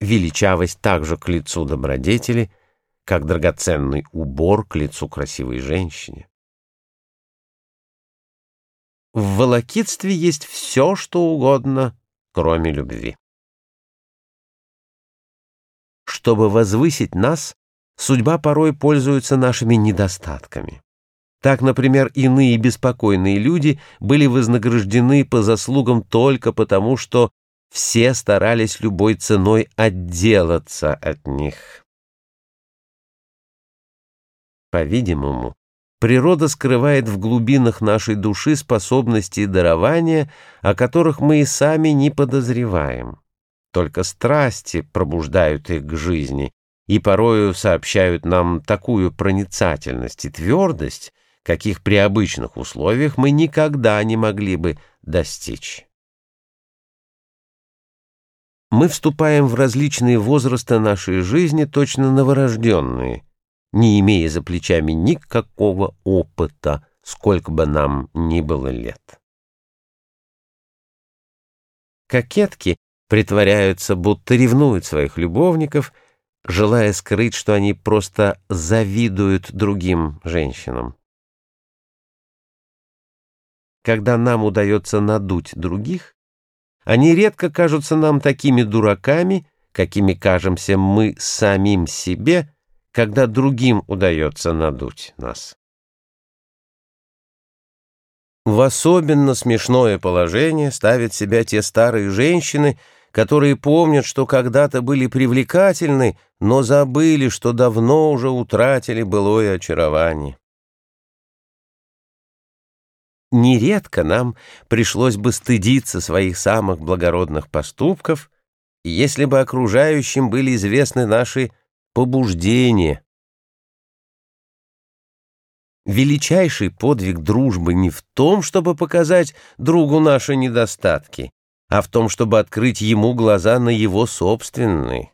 величавость также к лицу добродетели, как драгоценный убор к лицу красивой женщине. В волокитстве есть все, что угодно, кроме любви. Чтобы возвысить нас, судьба порой пользуется нашими недостатками. Так, например, иные беспокойные люди были вознаграждены по заслугам только потому, что все старались любой ценой отделаться от них. По-видимому, природа скрывает в глубинах нашей души способности и дарования, о которых мы и сами не подозреваем. Только страсти пробуждают их к жизни и порою сообщают нам такую проницательность и твердость, каких при обычных условиях мы никогда не могли бы достичь. Мы вступаем в различные возрасты нашей жизни, точно новорожденные, не имея за плечами никакого опыта, сколько бы нам ни было лет. Кокетки притворяются, будто ревнуют своих любовников, желая скрыть, что они просто завидуют другим женщинам. Когда нам удается надуть других, они редко кажутся нам такими дураками, какими кажемся мы самим себе, когда другим удается надуть нас. В особенно смешное положение ставят себя те старые женщины, которые помнят, что когда-то были привлекательны, но забыли, что давно уже утратили былое очарование. Нередко нам пришлось бы стыдиться своих самых благородных поступков, если бы окружающим были известны наши побуждения. Величайший подвиг дружбы не в том, чтобы показать другу наши недостатки, а в том, чтобы открыть ему глаза на его собственные.